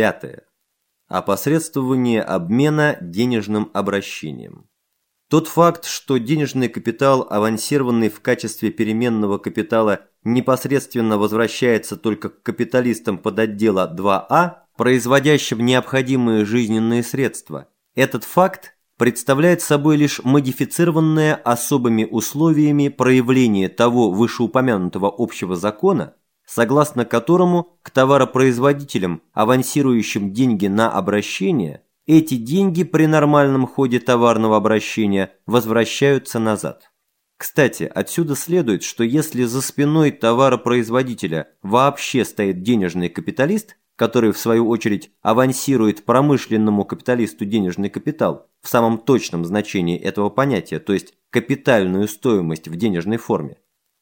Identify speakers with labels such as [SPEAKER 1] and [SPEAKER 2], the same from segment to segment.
[SPEAKER 1] Пятое. Опосредствование обмена денежным обращением. Тот факт, что денежный капитал, авансированный в качестве переменного капитала, непосредственно возвращается только к капиталистам под отдела 2А, производящим необходимые жизненные средства, этот факт представляет собой лишь модифицированное особыми условиями проявление того вышеупомянутого общего закона, согласно которому к товаропроизводителям, авансирующим деньги на обращение, эти деньги при нормальном ходе товарного обращения возвращаются назад. Кстати, отсюда следует, что если за спиной товаропроизводителя вообще стоит денежный капиталист, который в свою очередь авансирует промышленному капиталисту денежный капитал в самом точном значении этого понятия, то есть капитальную стоимость в денежной форме,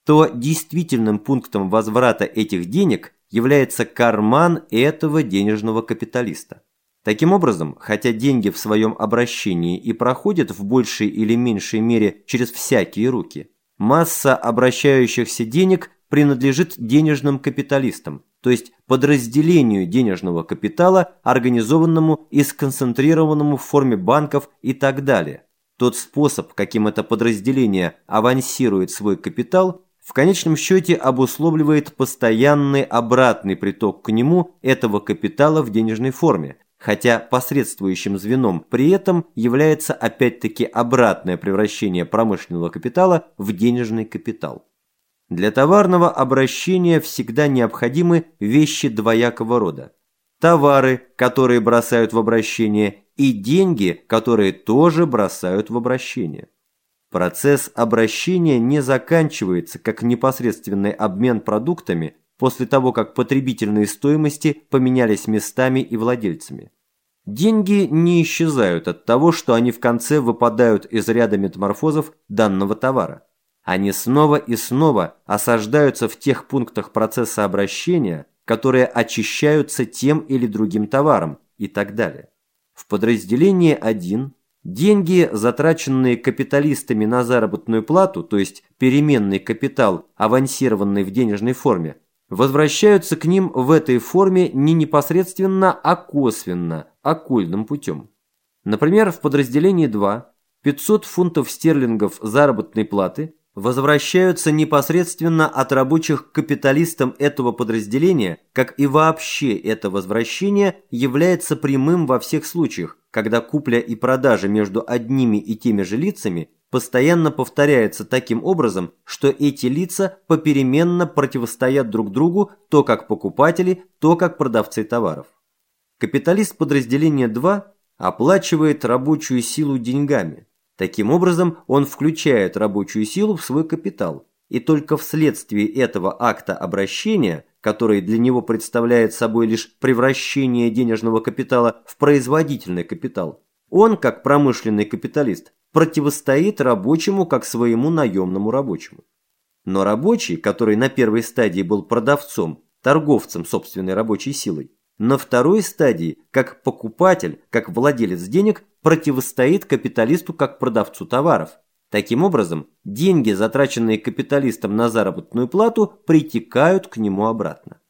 [SPEAKER 1] то действительным пунктом возврата этих денег является карман этого денежного капиталиста. Таким образом, хотя деньги в своем обращении и проходят в большей или меньшей мере через всякие руки, масса обращающихся денег принадлежит денежным капиталистам, то есть подразделению денежного капитала, организованному и сконцентрированному в форме банков и так далее. Тот способ, каким это подразделение авансирует свой капитал, в конечном счете обусловливает постоянный обратный приток к нему этого капитала в денежной форме, хотя посредствующим звеном при этом является опять-таки обратное превращение промышленного капитала в денежный капитал. Для товарного обращения всегда необходимы вещи двоякого рода. Товары, которые бросают в обращение, и деньги, которые тоже бросают в обращение. Процесс обращения не заканчивается как непосредственный обмен продуктами после того, как потребительные стоимости поменялись местами и владельцами. Деньги не исчезают от того, что они в конце выпадают из ряда метаморфозов данного товара. Они снова и снова осаждаются в тех пунктах процесса обращения, которые очищаются тем или другим товаром и так далее. В подразделении 1 Деньги, затраченные капиталистами на заработную плату, то есть переменный капитал, авансированный в денежной форме, возвращаются к ним в этой форме не непосредственно, а косвенно, оккультным путем. Например, в подразделении 2 500 фунтов стерлингов заработной платы возвращаются непосредственно от рабочих к капиталистам этого подразделения, как и вообще это возвращение является прямым во всех случаях, когда купля и продажа между одними и теми же лицами постоянно повторяется таким образом, что эти лица попеременно противостоят друг другу то как покупатели, то как продавцы товаров. Капиталист подразделения 2 оплачивает рабочую силу деньгами. Таким образом, он включает рабочую силу в свой капитал, и только вследствие этого акта обращения который для него представляет собой лишь превращение денежного капитала в производительный капитал, он, как промышленный капиталист, противостоит рабочему как своему наемному рабочему. Но рабочий, который на первой стадии был продавцом, торговцем собственной рабочей силой, на второй стадии, как покупатель, как владелец денег, противостоит капиталисту как продавцу товаров, Таким образом, деньги, затраченные капиталистом на заработную плату, притекают к нему обратно.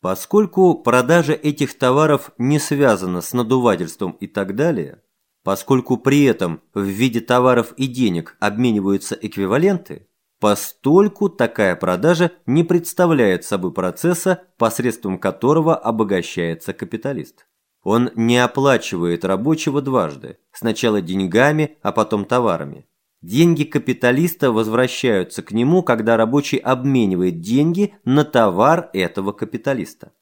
[SPEAKER 1] Поскольку продажа этих товаров не связана с надувательством и так далее, поскольку при этом в виде товаров и денег обмениваются эквиваленты, постольку такая продажа не представляет собой процесса, посредством которого обогащается капиталист. Он не оплачивает рабочего дважды, сначала деньгами, а потом товарами. Деньги капиталиста возвращаются к нему, когда рабочий обменивает деньги на товар этого капиталиста.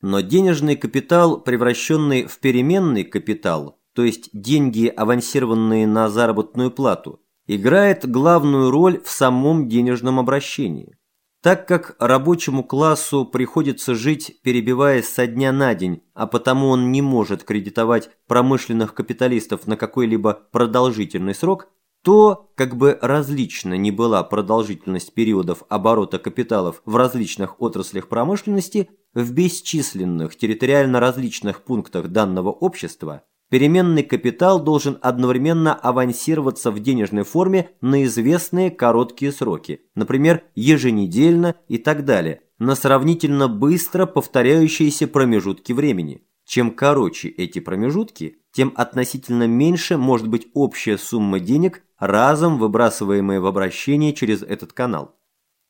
[SPEAKER 1] Но денежный капитал, превращенный в переменный капитал, то есть деньги, авансированные на заработную плату, играет главную роль в самом денежном обращении. Так как рабочему классу приходится жить, перебиваясь со дня на день, а потому он не может кредитовать промышленных капиталистов на какой-либо продолжительный срок, то, как бы различно ни была продолжительность периодов оборота капиталов в различных отраслях промышленности, в бесчисленных территориально различных пунктах данного общества, переменный капитал должен одновременно авансироваться в денежной форме на известные короткие сроки, например, еженедельно и так далее, на сравнительно быстро повторяющиеся промежутки времени. Чем короче эти промежутки, тем относительно меньше может быть общая сумма денег, разом выбрасываемая в обращение через этот канал.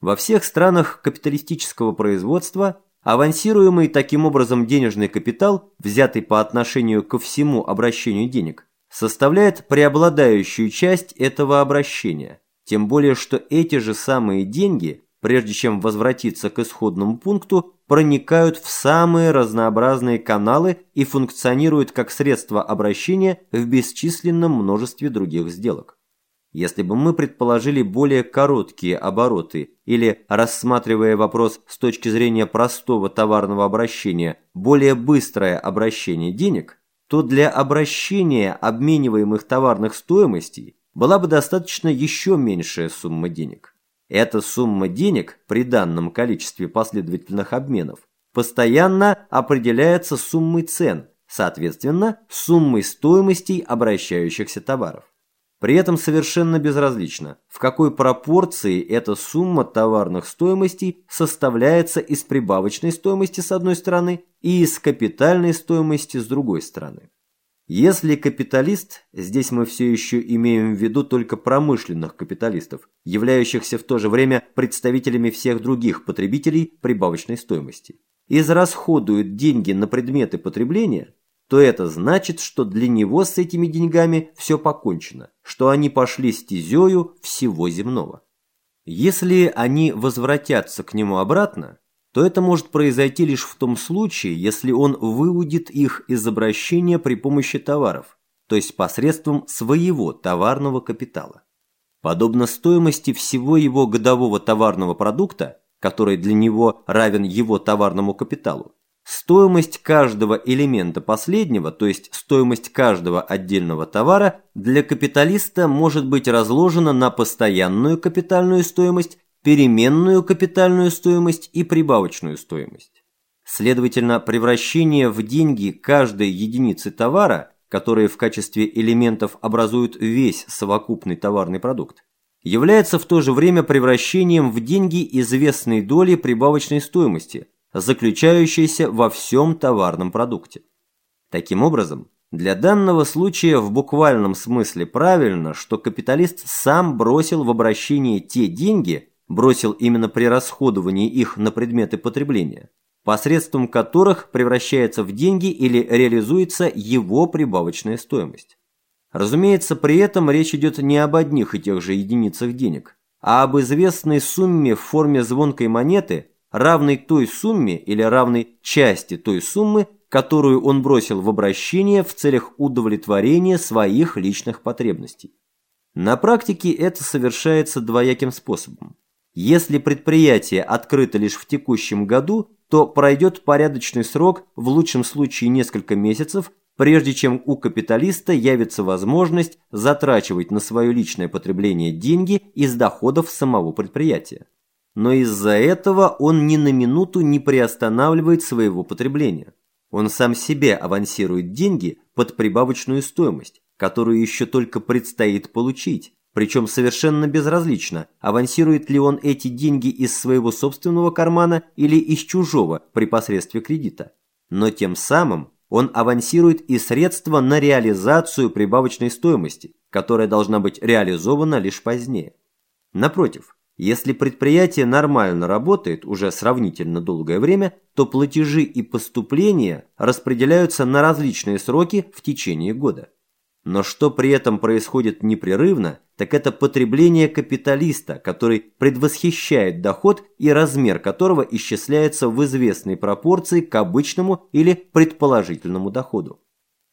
[SPEAKER 1] Во всех странах капиталистического производства авансируемый таким образом денежный капитал, взятый по отношению ко всему обращению денег, составляет преобладающую часть этого обращения, тем более что эти же самые деньги, прежде чем возвратиться к исходному пункту, проникают в самые разнообразные каналы и функционируют как средство обращения в бесчисленном множестве других сделок. Если бы мы предположили более короткие обороты или, рассматривая вопрос с точки зрения простого товарного обращения, более быстрое обращение денег, то для обращения обмениваемых товарных стоимостей была бы достаточно еще меньшая сумма денег. Эта сумма денег при данном количестве последовательных обменов постоянно определяется суммой цен, соответственно, суммой стоимостей обращающихся товаров. При этом совершенно безразлично, в какой пропорции эта сумма товарных стоимостей составляется из прибавочной стоимости с одной стороны и из капитальной стоимости с другой стороны. Если капиталист, здесь мы все еще имеем в виду только промышленных капиталистов, являющихся в то же время представителями всех других потребителей прибавочной стоимости, израсходует деньги на предметы потребления, то это значит, что для него с этими деньгами все покончено, что они пошли стезею всего земного. Если они возвратятся к нему обратно, то это может произойти лишь в том случае, если он выудит их из обращения при помощи товаров, то есть посредством своего товарного капитала. Подобно стоимости всего его годового товарного продукта, который для него равен его товарному капиталу, Стоимость каждого элемента последнего, то есть стоимость каждого отдельного товара, для капиталиста может быть разложена на постоянную капитальную стоимость, переменную капитальную стоимость и прибавочную стоимость. Следовательно, превращение в деньги каждой единицы товара, которые в качестве элементов образуют весь совокупный товарный продукт, является в то же время превращением в деньги известной доли прибавочной стоимости – заключающейся во всем товарном продукте. Таким образом, для данного случая в буквальном смысле правильно, что капиталист сам бросил в обращение те деньги, бросил именно при расходовании их на предметы потребления, посредством которых превращается в деньги или реализуется его прибавочная стоимость. Разумеется, при этом речь идет не об одних и тех же единицах денег, а об известной сумме в форме звонкой монеты – равной той сумме или равной части той суммы, которую он бросил в обращение в целях удовлетворения своих личных потребностей. На практике это совершается двояким способом. Если предприятие открыто лишь в текущем году, то пройдет порядочный срок, в лучшем случае несколько месяцев, прежде чем у капиталиста явится возможность затрачивать на свое личное потребление деньги из доходов самого предприятия но из-за этого он ни на минуту не приостанавливает своего потребления. Он сам себе авансирует деньги под прибавочную стоимость, которую еще только предстоит получить, причем совершенно безразлично, авансирует ли он эти деньги из своего собственного кармана или из чужого при посредстве кредита. Но тем самым он авансирует и средства на реализацию прибавочной стоимости, которая должна быть реализована лишь позднее. Напротив, если предприятие нормально работает уже сравнительно долгое время, то платежи и поступления распределяются на различные сроки в течение года. Но что при этом происходит непрерывно, так это потребление капиталиста, который предвосхищает доход и размер которого исчисляется в известной пропорции к обычному или предположительному доходу.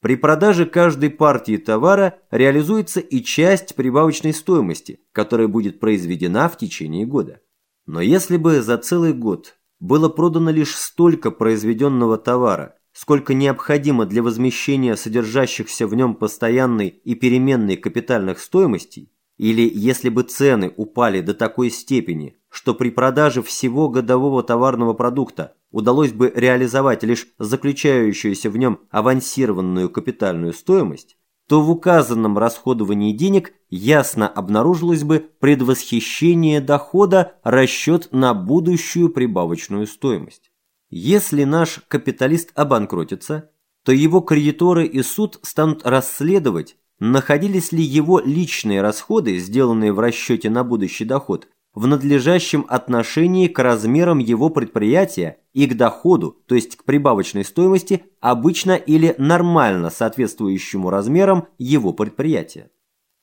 [SPEAKER 1] При продаже каждой партии товара реализуется и часть прибавочной стоимости, которая будет произведена в течение года. Но если бы за целый год было продано лишь столько произведенного товара, сколько необходимо для возмещения содержащихся в нем постоянной и переменной капитальных стоимостей, или если бы цены упали до такой степени, что при продаже всего годового товарного продукта удалось бы реализовать лишь заключающуюся в нем авансированную капитальную стоимость, то в указанном расходовании денег ясно обнаружилось бы предвосхищение дохода расчет на будущую прибавочную стоимость. Если наш капиталист обанкротится, то его кредиторы и суд станут расследовать, находились ли его личные расходы, сделанные в расчете на будущий доход, в надлежащем отношении к размерам его предприятия и к доходу, то есть к прибавочной стоимости, обычно или нормально соответствующему размерам его предприятия.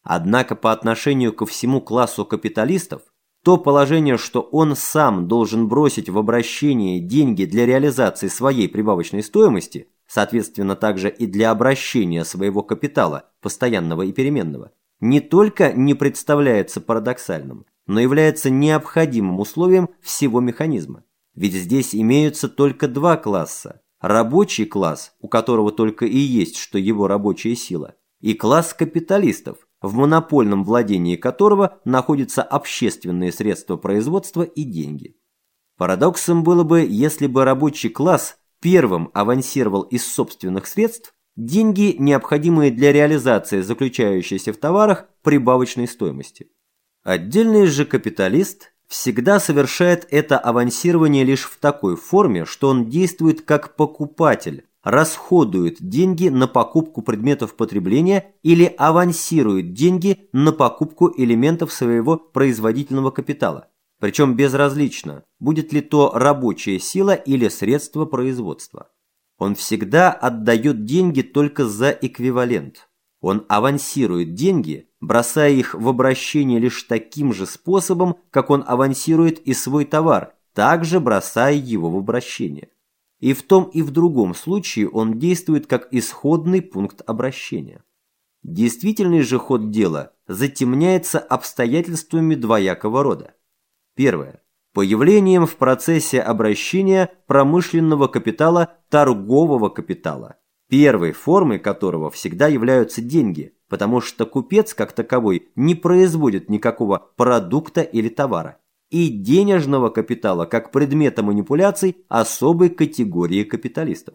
[SPEAKER 1] Однако по отношению ко всему классу капиталистов, то положение, что он сам должен бросить в обращение деньги для реализации своей прибавочной стоимости, соответственно также и для обращения своего капитала, постоянного и переменного, не только не представляется парадоксальным, но является необходимым условием всего механизма. Ведь здесь имеются только два класса. Рабочий класс, у которого только и есть, что его рабочая сила, и класс капиталистов, в монопольном владении которого находятся общественные средства производства и деньги. Парадоксом было бы, если бы рабочий класс первым авансировал из собственных средств деньги, необходимые для реализации заключающейся в товарах прибавочной стоимости. Отдельный же капиталист всегда совершает это авансирование лишь в такой форме, что он действует как покупатель, расходует деньги на покупку предметов потребления или авансирует деньги на покупку элементов своего производительного капитала. Причем безразлично, будет ли то рабочая сила или средство производства. Он всегда отдает деньги только за эквивалент. Он авансирует деньги, бросая их в обращение лишь таким же способом, как он авансирует и свой товар, также бросая его в обращение. И в том и в другом случае он действует как исходный пункт обращения. Действительный же ход дела затемняется обстоятельствами двоякого рода. Первое. Появлением в процессе обращения промышленного капитала торгового капитала, первой формой которого всегда являются деньги, потому что купец как таковой не производит никакого продукта или товара, и денежного капитала как предмета манипуляций особой категории капиталистов.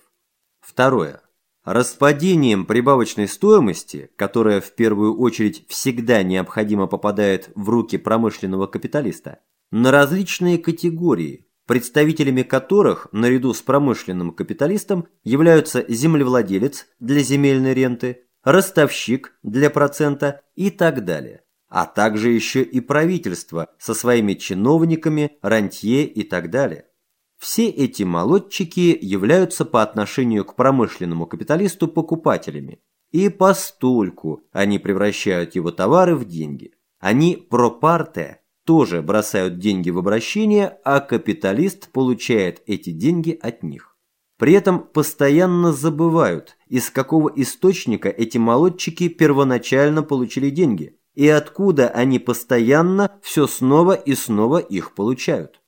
[SPEAKER 1] Второе. Распадением прибавочной стоимости, которая в первую очередь всегда необходимо попадает в руки промышленного капиталиста, на различные категории, представителями которых, наряду с промышленным капиталистом, являются землевладелец для земельной ренты, ростовщик для процента и так далее, а также еще и правительство со своими чиновниками, рантье и так далее. Все эти молодчики являются по отношению к промышленному капиталисту покупателями, и постольку они превращают его товары в деньги. Они пропарте тоже бросают деньги в обращение, а капиталист получает эти деньги от них. При этом постоянно забывают, из какого источника эти молодчики первоначально получили деньги и откуда они постоянно все снова и снова их получают.